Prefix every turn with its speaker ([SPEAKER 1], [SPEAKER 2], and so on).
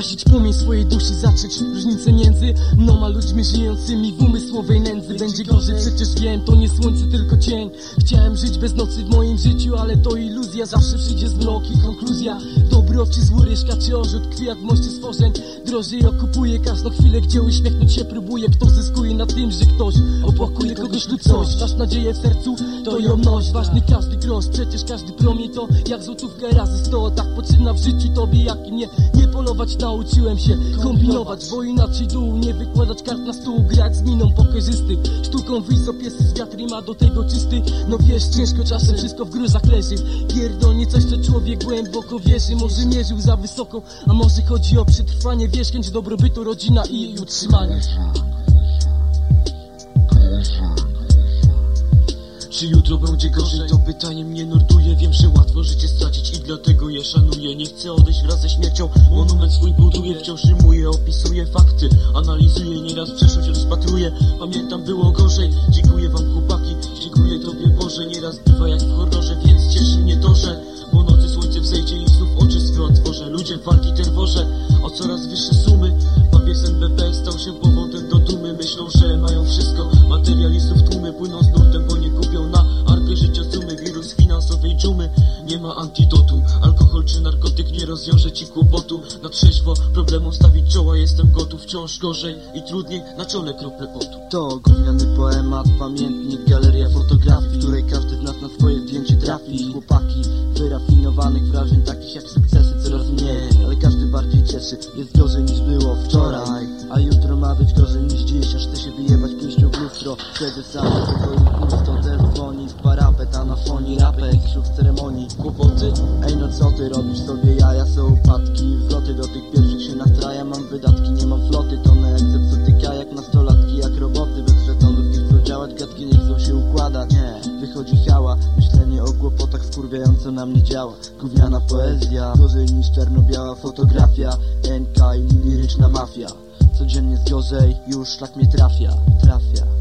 [SPEAKER 1] Zgasić płomień swojej duszy, zacząć różnicę między Mną a ludźmi żyjącymi w umysłowej nędzy. Będzie gorzej, przecież wiem, to nie słońce, tylko cień. Chciałem żyć bez nocy w moim życiu, ale to iluzja. Zawsze przyjdzie zmrok i konkluzja. Dobry oczy zły ryżka czy orzut kwiat w moście stworzeń. Drożej okupuje każdą chwilę, gdzie uśmiechnąć się próbuje Kto zyskuje na tym, że ktoś opłakuje kogoś lub coś? Masz nadzieję w sercu, to ją noś. Ważny każdy grosz, przecież każdy promień to Jak złotówka razy sto, tak potrzebna w życiu tobie jak i mnie. Nie polować nauczyłem się kombinować Bo inaczej dół, nie wykładać kart na stół Grać z miną pokerzysty. Sztuką wyjść z z wiatry ma do tego czysty. No wiesz, ciężko czasem wszystko w gruzach leży. Pierdolnie coś, co człowiek głęboko wierzy. Może mierzył za wysoko, a może chodzi o przetrwanie. Wiesz, chęć dobrobytu, rodzina i jej utrzymanie
[SPEAKER 2] Czy jutro będzie gorzej? To pytanie mnie nurtuje Wiem, że łatwo życie stracić i dlatego je szanuję. Nie chcę odejść wraz ze śmiercią Monument swój buduję, wciąż rymuję Opisuję fakty, analizuję Nieraz przeszłość rozpatruję. Pamiętam było gorzej. Dziękuję wam chłopaki, dziękuję tobie Boże. Nieraz bywa jak w horrorze, więc cieszy mnie to, że Po nocy słońce wzejdzie i znów oczy swe otworzę Ludzie walki terworze o coraz wyższe sumy. Papier z ma antidotum Alkohol czy narkotyk nie rozwiąże ci kłopotu. Na trzeźwo problemom stawić czoła Jestem gotów. Wciąż gorzej i trudniej Na czole krople potu.
[SPEAKER 3] To gówniany poemat, pamiętnik, galeria fotografii W której każdy z nas na swoje zdjęcie trafi. Chłopaki wyrafinowanych wrażeń Takich jak sukcesy coraz mniej Ale każdy bardziej cieszy Jest gorzej niż było wczoraj. A jutro ma być gorzej niż dziś Aż chce się wyjebać pięścią w lustro. Wtedy sam w Ej no co ty robisz sobie? Jaja Są upadki, wzloty do tych pierwszych się nastraja. Mam wydatki, nie mam floty Tonę jak zepsuty jak nastolatki Jak roboty bez żetonów. Nie chcą działać Gadki nie chcą się układać. Nie, wychodzi hała Myślenie o kłopotach wkurwiająco na mnie działa. Gówniana poezja Gorzej niż czarno-biała fotografia. NK i liryczna mafia. Codziennie jest gorzej, już szlak mnie trafia. Trafia